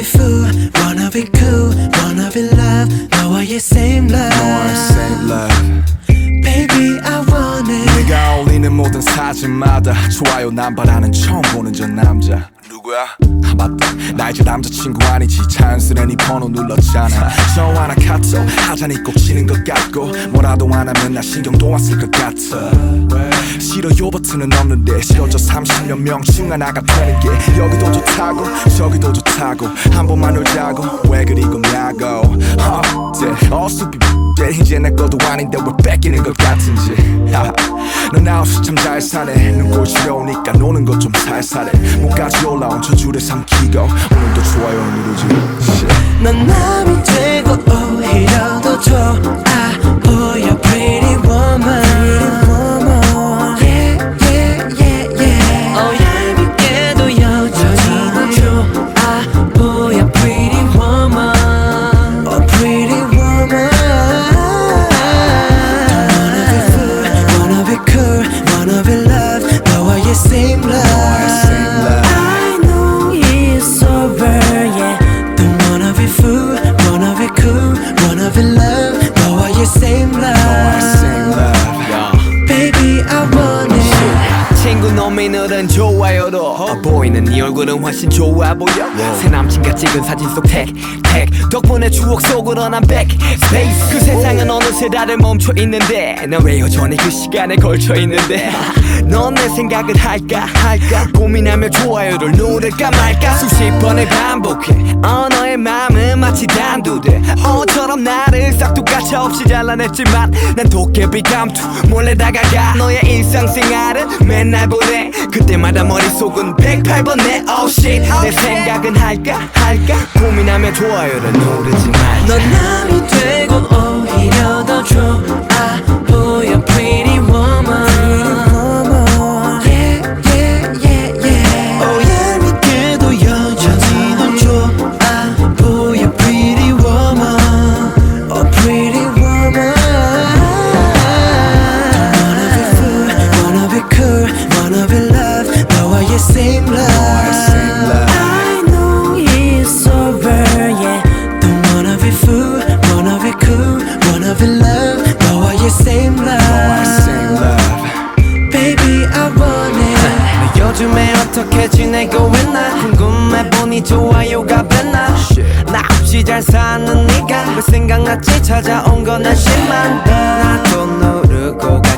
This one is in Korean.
be fool. Wanna be cool wanna be love. 너와의 same love. 너와의 same love. Baby I want it. 내가 올리는 모든 사진마다 좋아요 남바라는 처음 보는 저 남자. 누구야? 아, 맞다. 나 이제 남자친구 아니지. 자연스레 네 번호 눌렀잖아. 저 하나 하자니 꼭 치는 것 같고 뭐라도 안 하면 나 신경도 안 쓸 것 같아. 싫어 요 버튼은 없는데 싫어져 30년 명칭 하나가 되는 게 여기도 좋다고 저기도 좋다고 한 번만 놀자고. 왜 그리 어, 네. 어수비 때 이제 내 것도 아닌데 왜 뺏기는 것 같은지. 넌 아웃 참잘 사네. 눈꼴 시려우니까 노는 것 좀 살살해. 목까지 올라온 저 줄에 삼키고 오늘도 좋아요 누르지. 넌 남이 되 너 늘은 좋아요로. 어, 보이는 네 얼굴은 훨씬 좋아 보여. 새 남친과 찍은 사진 속 택, 택 덕분에 추억 속으로 난 back space. 그 세상은 어느새 다들 멈춰 있는데. 난 왜 여전히 그 시간에 걸쳐 있는데? 넌 내 생각을 할까? 할까? 고민하며 좋아요를 누를까 말까? 수십 번을 반복해 어 너의 마음은 가차 없이 잘라냈지만 난 도깨비 감투 몰래 다가가. 너의 일상생활은 맨날 보내. 그때마다 머릿속은 108번 내. Oh shit 내 생각은 할까 할까? 고민하며 좋아요를 누르지 말자 넌 남이 되고 오히려 더 좋아 좋아요가 뺐나? 나 없이 잘 사는 네가 왜 생각났지 찾아온 건 한심한 나도 누르고